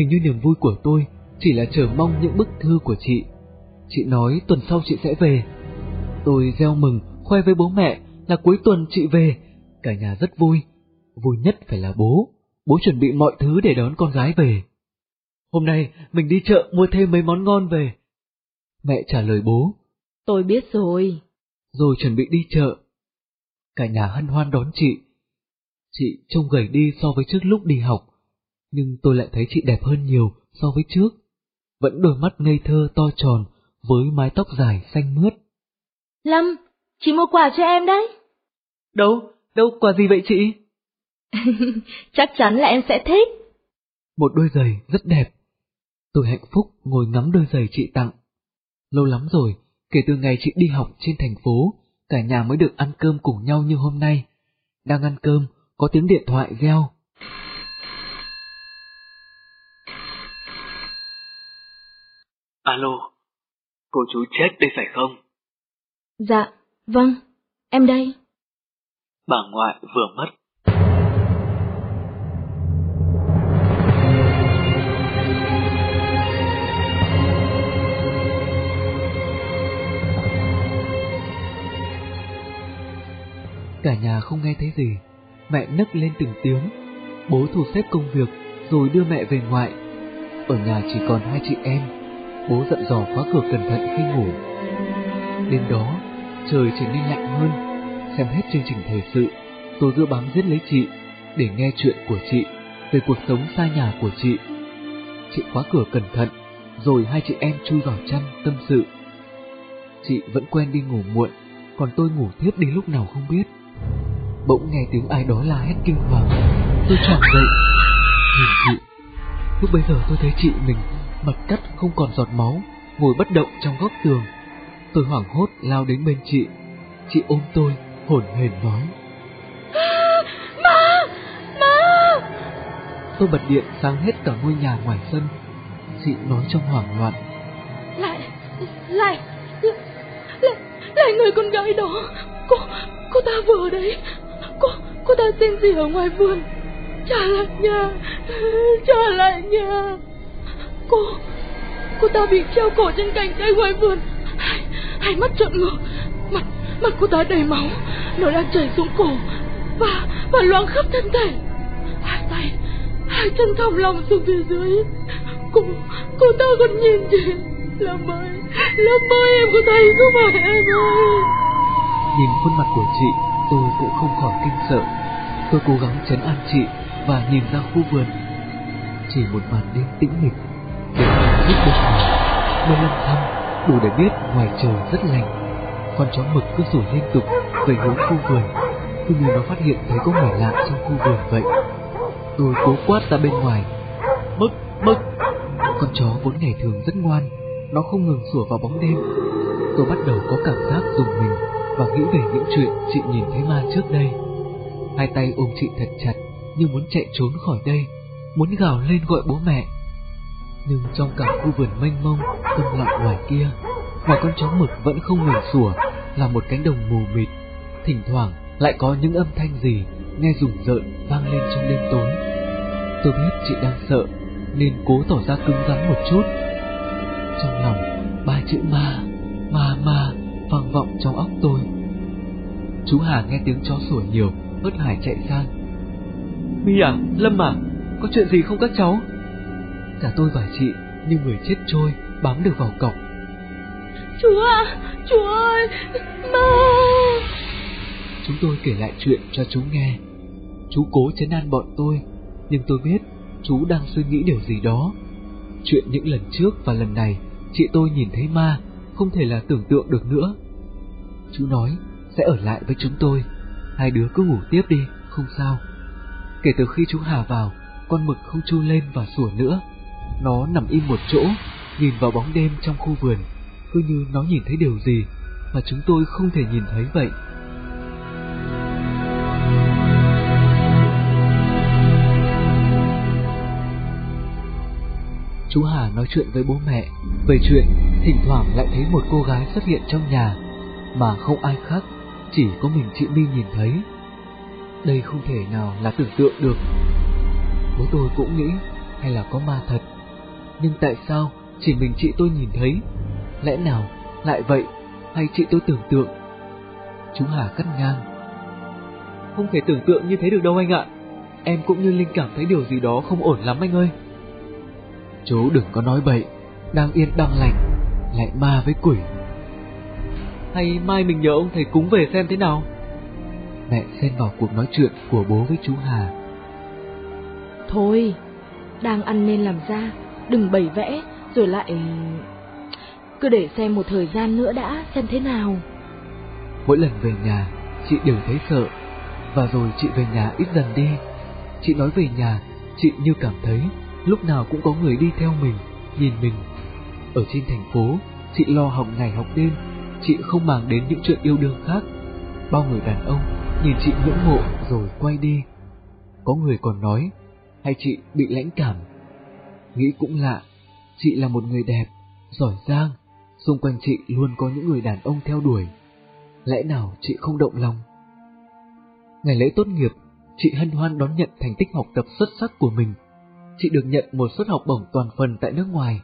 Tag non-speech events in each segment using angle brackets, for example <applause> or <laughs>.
Hình như niềm vui của tôi chỉ là chờ mong những bức thư của chị. Chị nói tuần sau chị sẽ về. Tôi gieo mừng, khoe với bố mẹ là cuối tuần chị về. Cả nhà rất vui. Vui nhất phải là bố. Bố chuẩn bị mọi thứ để đón con gái về. Hôm nay mình đi chợ mua thêm mấy món ngon về. Mẹ trả lời bố. Tôi biết rồi. Rồi chuẩn bị đi chợ. Cả nhà hân hoan đón chị. Chị trông gầy đi so với trước lúc đi học, nhưng tôi lại thấy chị đẹp hơn nhiều so với trước. Vẫn đôi mắt ngây thơ to tròn với mái tóc dài xanh mướt. Lâm, chị mua quà cho em đấy. Đâu, đâu quà gì vậy chị? <laughs> Chắc chắn là em sẽ thích. Một đôi giày rất đẹp. Tôi hạnh phúc ngồi ngắm đôi giày chị tặng. Lâu lắm rồi, kể từ ngày chị đi học trên thành phố, cả nhà mới được ăn cơm cùng nhau như hôm nay. Đang ăn cơm, có tiếng điện thoại reo. Alo, cô chú chết đây phải không? Dạ, vâng, em đây. Bà ngoại vừa mất. Cả nhà không nghe thấy gì, mẹ nấc lên từng tiếng. Bố thu xếp công việc rồi đưa mẹ về ngoại. Ở nhà chỉ còn hai chị em, bố dặn dò khóa cửa cẩn thận khi ngủ. Đêm đó, trời trở nên lạnh hơn, xem hết chương trình thời sự, tôi đưa bám giết lấy chị để nghe chuyện của chị về cuộc sống xa nhà của chị. Chị khóa cửa cẩn thận, rồi hai chị em chui vào chăn tâm sự. Chị vẫn quen đi ngủ muộn, còn tôi ngủ thiếp đến lúc nào không biết. Bỗng nghe tiếng ai đó la hét kinh hoàng Tôi choàng dậy Nhìn chị Lúc bây giờ tôi thấy chị mình Mặt cắt không còn giọt máu Ngồi bất động trong góc tường. Tôi hoảng hốt lao đến bên chị. Chị ôm tôi hổn hển nói. <gasps> Má! Má! Tôi bật điện sáng hết cả ngôi nhà ngoài sân. Chị nói trong hoảng loạn. Lại Lại Lại, lại người con gái đó. Cô Cô ta vừa đấy. Cô, cô ta tên gì ở ngoài vườn? Trả lại nhà <laughs> Trả lại nhà Cô, cô ta bị treo cổ trên cành cây ngoài vườn. Hai, hai mắt trợn ngược Mặt, mặt cô ta đầy máu. Nó đang chảy xuống cổ Và, và loang khắp thân thể. Hai tay, hai chân thòng lòng xuống phía dưới. Cô, cô ta còn nhìn chị Lâm ơi, Lâm ơi em có thấy không phải em ơi? Nhìn khuôn mặt của chị tôi cũng không khỏi kinh sợ. Tôi cố gắng chấn an chị và nhìn ra khu vườn. Chỉ một màn đêm tĩnh mịch, tiếng bên ngoài, mưa lâm thăm đủ để biết ngoài trời rất lạnh. Con chó mực cứ rủ liên tục về hướng khu vườn, cứ như nó phát hiện thấy có người lạ trong khu vườn vậy. Tôi cố quát ra bên ngoài, mực, mực. Con chó vốn ngày thường rất ngoan, nó không ngừng sủa vào bóng đêm. Tôi bắt đầu có cảm giác dùng mình và nghĩ về những chuyện chị nhìn thấy ma trước đây. Hai tay ôm chị thật chặt như muốn chạy trốn khỏi đây, muốn gào lên gọi bố mẹ. Nhưng trong cả khu vườn mênh mông, tâm lặng ngoài kia, ngoài con chó mực vẫn không ngừng sủa là một cánh đồng mù mịt. Thỉnh thoảng lại có những âm thanh gì nghe rùng rợn vang lên trong đêm tối. Tôi biết chị đang sợ nên cố tỏ ra cứng rắn một chút. Trong lòng ba chữ ma, ma ma vang vọng trong óc tôi. Chú Hà nghe tiếng chó sủa nhiều, hớt hải chạy sang. Mi à, Lâm à, có chuyện gì không các cháu? Cả tôi và chị như người chết trôi bám được vào cọc. Chú à, chú ơi, ma! Chúng tôi kể lại chuyện cho chú nghe. Chú cố chấn an bọn tôi, nhưng tôi biết chú đang suy nghĩ điều gì đó. Chuyện những lần trước và lần này, chị tôi nhìn thấy ma không thể là tưởng tượng được nữa. Chú nói sẽ ở lại với chúng tôi, hai đứa cứ ngủ tiếp đi, không sao. Kể từ khi chú Hà vào, con mực không chu lên và sủa nữa. Nó nằm im một chỗ, nhìn vào bóng đêm trong khu vườn, cứ như nó nhìn thấy điều gì mà chúng tôi không thể nhìn thấy vậy. Chú Hà nói chuyện với bố mẹ về chuyện thỉnh thoảng lại thấy một cô gái xuất hiện trong nhà mà không ai khác, chỉ có mình chị My nhìn thấy. Đây không thể nào là tưởng tượng được. Bố tôi cũng nghĩ hay là có ma thật. Nhưng tại sao chỉ mình chị tôi nhìn thấy? Lẽ nào lại vậy hay chị tôi tưởng tượng? Chú Hà cắt ngang. Không thể tưởng tượng như thế được đâu anh ạ. Em cũng như Linh cảm thấy điều gì đó không ổn lắm anh ơi. Chú đừng có nói bậy, đang yên đang lành, lại ma với quỷ. Hay mai mình nhờ ông thầy cúng về xem thế nào? Mẹ xen vào cuộc nói chuyện của bố với chú Hà. Thôi, đang ăn nên làm ra, đừng bày vẽ, rồi lại... Cứ để xem một thời gian nữa đã, xem thế nào. Mỗi lần về nhà, chị đều thấy sợ, và rồi chị về nhà ít dần đi. Chị nói về nhà, chị như cảm thấy lúc nào cũng có người đi theo mình, nhìn mình. Ở trên thành phố, chị lo học ngày học đêm, chị không màng đến những chuyện yêu đương khác. Bao người đàn ông nhìn chị ngưỡng mộ rồi quay đi. Có người còn nói, hay chị bị lãnh cảm. Nghĩ cũng lạ, chị là một người đẹp, giỏi giang, xung quanh chị luôn có những người đàn ông theo đuổi. Lẽ nào chị không động lòng? Ngày lễ tốt nghiệp, chị hân hoan đón nhận thành tích học tập xuất sắc của mình. Chị được nhận một suất học bổng toàn phần tại nước ngoài.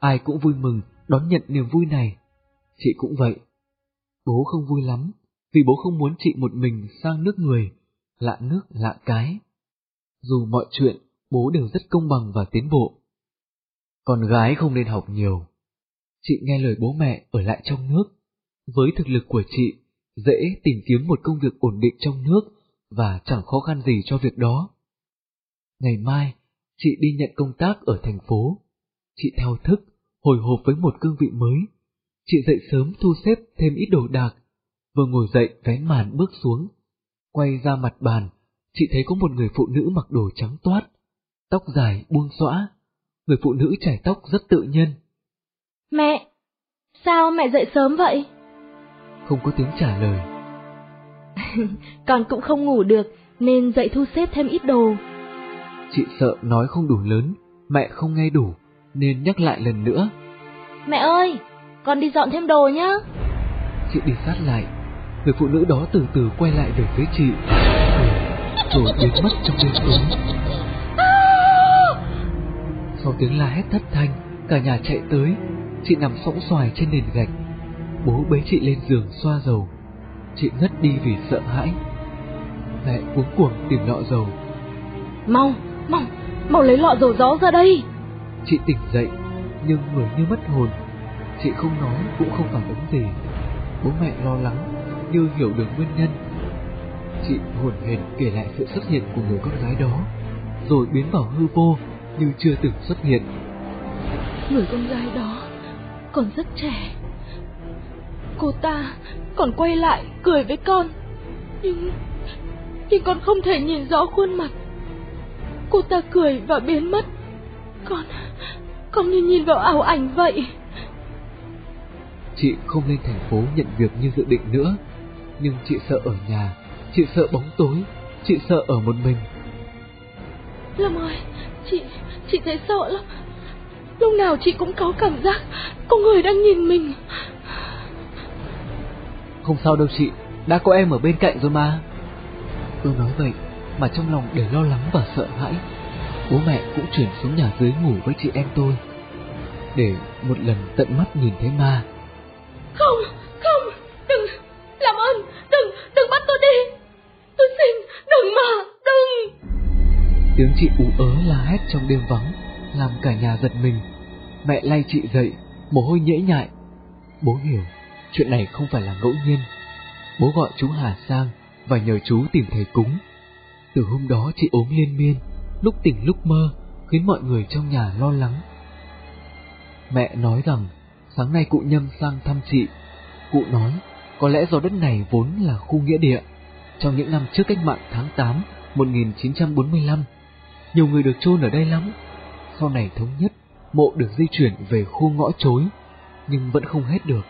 Ai cũng vui mừng đón nhận niềm vui này. Chị cũng vậy. Bố không vui lắm, vì bố không muốn chị một mình sang nước người, lạ nước lạ cái. Dù mọi chuyện, bố đều rất công bằng và tiến bộ. Con gái không nên học nhiều. Chị nghe lời bố mẹ ở lại trong nước. Với thực lực của chị, dễ tìm kiếm một công việc ổn định trong nước và chẳng khó khăn gì cho việc đó. Ngày mai, chị đi nhận công tác ở thành phố. Chị thao thức, hồi hộp với một cương vị mới. Chị dậy sớm thu xếp thêm ít đồ đạc, vừa ngồi dậy vén màn bước xuống. Quay ra mặt bàn, chị thấy có một người phụ nữ mặc đồ trắng toát, tóc dài buông xõa. Người phụ nữ chải tóc rất tự nhiên. Mẹ, sao mẹ dậy sớm vậy? Không có tiếng trả lời. <laughs> Con cũng không ngủ được, nên dậy thu xếp thêm ít đồ. Chị sợ nói không đủ lớn, mẹ không nghe đủ, nên nhắc lại lần nữa. Mẹ ơi, con đi dọn thêm đồ nhá. Chị đi sát lại, người phụ nữ đó từ từ quay lại về phía chị, rồi biến mất trong đêm tối. Sau tiếng la hét thất thanh, cả nhà chạy tới, chị nằm sõng xoài trên nền gạch. Bố bế chị lên giường xoa dầu. Chị ngất đi vì sợ hãi. Mẹ cuống cuồng tìm lọ dầu. Mau, mau, mau lấy lọ dầu gió ra đây. Chị tỉnh dậy, nhưng người như mất hồn. Chị không nói cũng không phản ứng gì. Bố mẹ lo lắng, như hiểu được nguyên nhân. Chị hồn hển kể lại sự xuất hiện của người con gái đó, rồi biến vào hư vô như chưa từng xuất hiện. Người con gái đó còn rất trẻ. Cô ta còn quay lại cười với con. Nhưng nhưng con không thể nhìn rõ khuôn mặt. Cô ta cười và biến mất. Con con như nhìn vào ảo ảnh vậy. Chị không lên thành phố nhận việc như dự định nữa, nhưng chị sợ ở nhà, chị sợ bóng tối, chị sợ ở một mình. Lâm ơi, chị chị thấy sợ lắm. Lúc nào chị cũng có cảm giác có người đang nhìn mình. Không sao đâu chị, đã có em ở bên cạnh rồi mà. Tôi nói vậy mà trong lòng để lo lắng và sợ hãi. Bố mẹ cũng chuyển xuống nhà dưới ngủ với chị em tôi, để một lần tận mắt nhìn thấy ma. Tiếng chị ú ớ la hét trong đêm vắng, làm cả nhà giật mình. Mẹ lay chị dậy, mồ hôi nhễ nhại. Bố hiểu, chuyện này không phải là ngẫu nhiên. Bố gọi chú Hà sang và nhờ chú tìm thầy cúng. Từ hôm đó chị ốm liên miên, lúc tỉnh lúc mơ, khiến mọi người trong nhà lo lắng. Mẹ nói rằng sáng nay cụ Nhâm sang thăm chị. Cụ nói có lẽ do đất này vốn là khu nghĩa địa. Trong những năm trước cách mạng tháng 8 1945, nhiều người được chôn ở đây lắm. Sau này thống nhất, mộ được di chuyển về khu ngõ chối, nhưng vẫn không hết được.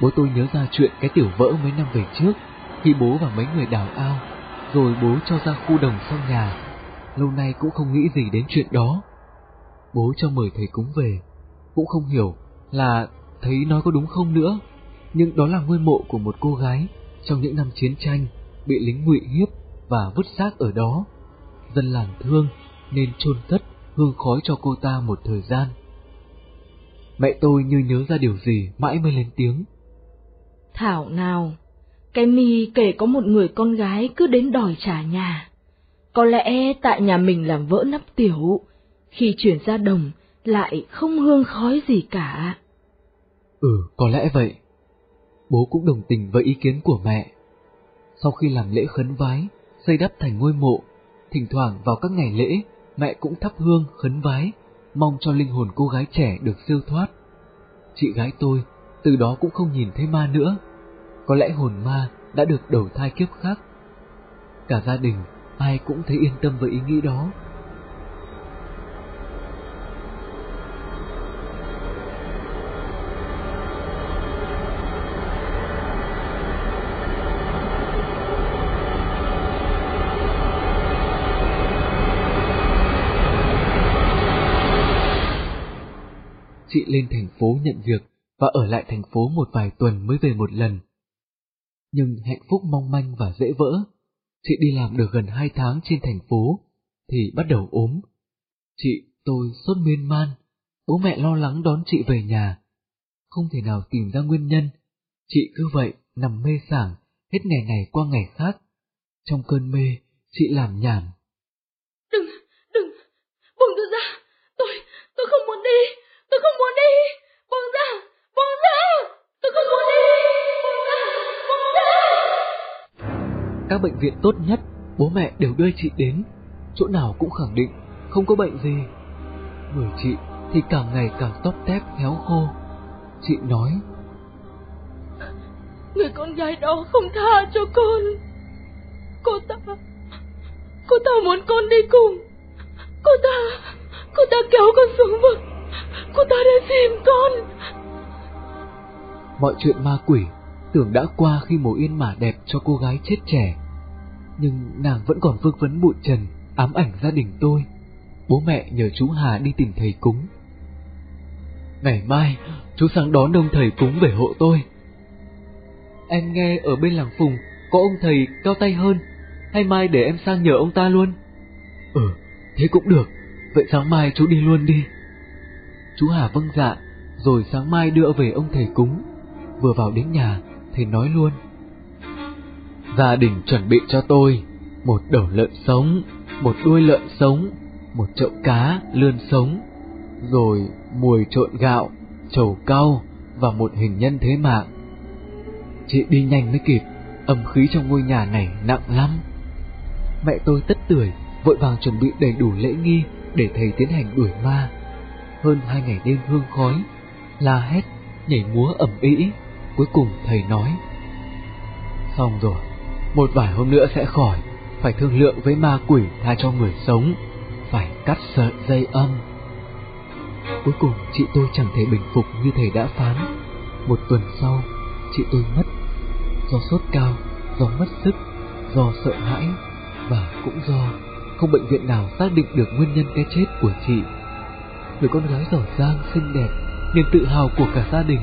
Bố tôi nhớ ra chuyện cái tiểu vỡ mấy năm về trước, khi bố và mấy người đào ao, rồi bố cho ra khu đồng sau nhà. Lâu nay cũng không nghĩ gì đến chuyện đó. Bố cho mời thầy cúng về, cũng không hiểu là thấy nói có đúng không nữa, nhưng đó là ngôi mộ của một cô gái trong những năm chiến tranh bị lính ngụy hiếp và vứt xác ở đó. Dân làng thương nên chôn cất hương khói cho cô ta một thời gian. Mẹ tôi như nhớ ra điều gì mãi mới lên tiếng. Thảo nào, cái mi kể có một người con gái cứ đến đòi trả nhà. Có lẽ tại nhà mình làm vỡ nắp tiểu, khi chuyển ra đồng lại không hương khói gì cả. Ừ, có lẽ vậy. Bố cũng đồng tình với ý kiến của mẹ. Sau khi làm lễ khấn vái, xây đắp thành ngôi mộ, thỉnh thoảng vào các ngày lễ, mẹ cũng thắp hương khấn vái, mong cho linh hồn cô gái trẻ được siêu thoát. Chị gái tôi từ đó cũng không nhìn thấy ma nữa. Có lẽ hồn ma đã được đầu thai kiếp khác. Cả gia đình ai cũng thấy yên tâm với ý nghĩ đó. Chị lên thành phố nhận việc và ở lại thành phố một vài tuần mới về một lần. Nhưng hạnh phúc mong manh và dễ vỡ, chị đi làm được gần hai tháng trên thành phố, thì bắt đầu ốm. Chị, tôi sốt miên man, bố mẹ lo lắng đón chị về nhà. Không thể nào tìm ra nguyên nhân, chị cứ vậy nằm mê sảng, hết ngày này qua ngày khác. Trong cơn mê, chị làm nhảm. Các bệnh viện tốt nhất, bố mẹ đều đưa chị đến. Chỗ nào cũng khẳng định không có bệnh gì. Người chị thì càng ngày càng tóc tép héo khô. Chị nói. Người con gái đó không tha cho con. Cô ta... Cô ta muốn con đi cùng. Cô ta... Cô ta kéo con xuống vực. Cô ta đến tìm con Mọi chuyện ma quỷ Tưởng đã qua khi mồ yên mả đẹp cho cô gái chết trẻ. Nhưng nàng vẫn còn vương vấn bụi trần Ám ảnh gia đình tôi. Bố mẹ nhờ chú Hà đi tìm thầy cúng. Ngày mai Chú sang đón ông thầy cúng về hộ tôi. Em nghe ở bên làng Phùng Có ông thầy cao tay hơn. Hay mai để em sang nhờ ông ta luôn? Ừ thế cũng được. Vậy sáng mai chú đi luôn đi. Chú Hà vâng dạ, rồi sáng mai đưa về ông thầy cúng. Vừa vào đến nhà, thì nói luôn. Gia đình chuẩn bị cho tôi một đầu lợn sống, một đuôi lợn sống, một chậu cá lươn sống, rồi mùi trộn gạo, trầu cau và một hình nhân thế mạng. Chị đi nhanh mới kịp, âm khí trong ngôi nhà này nặng lắm. Mẹ tôi tất tưởi, vội vàng chuẩn bị đầy đủ lễ nghi để thầy tiến hành đuổi ma hơn hai ngày đêm hương khói, la hét, nhảy múa ẩm ý. Cuối cùng thầy nói, xong rồi, một vài hôm nữa sẽ khỏi, phải thương lượng với ma quỷ tha cho người sống, phải cắt sợi dây âm. Cuối cùng chị tôi chẳng thể bình phục như thầy đã phán. Một tuần sau, chị tôi mất, do sốt cao, do mất sức, do sợ hãi, và cũng do không bệnh viện nào xác định được nguyên nhân cái chết của chị người con gái giỏi giang xinh đẹp, niềm tự hào của cả gia đình,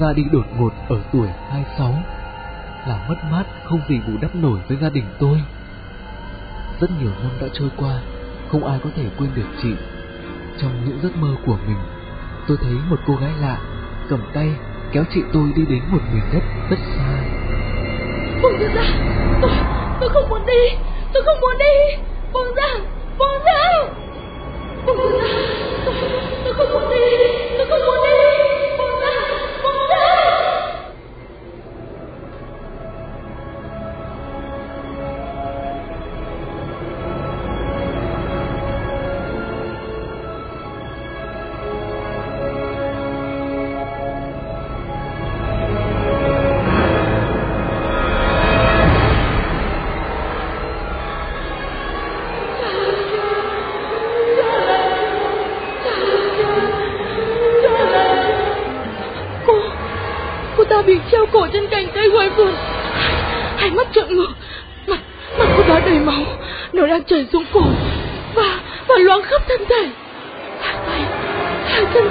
ra đi đột ngột ở tuổi 26, là mất mát không gì bù đắp nổi với gia đình tôi. Rất nhiều năm đã trôi qua, không ai có thể quên được chị. Trong những giấc mơ của mình, tôi thấy một cô gái lạ cầm tay kéo chị tôi đi đến một miền đất rất xa. Buông ra, tôi, tôi không muốn đi, tôi không muốn đi, buông ra, buông ra, buông ra. Tôi không muốn đi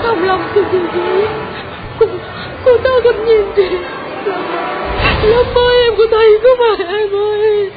hai lòng từ từ dưới cô cô ta gặp nhìn chị lâm ơi em có thấy không mà em ơi.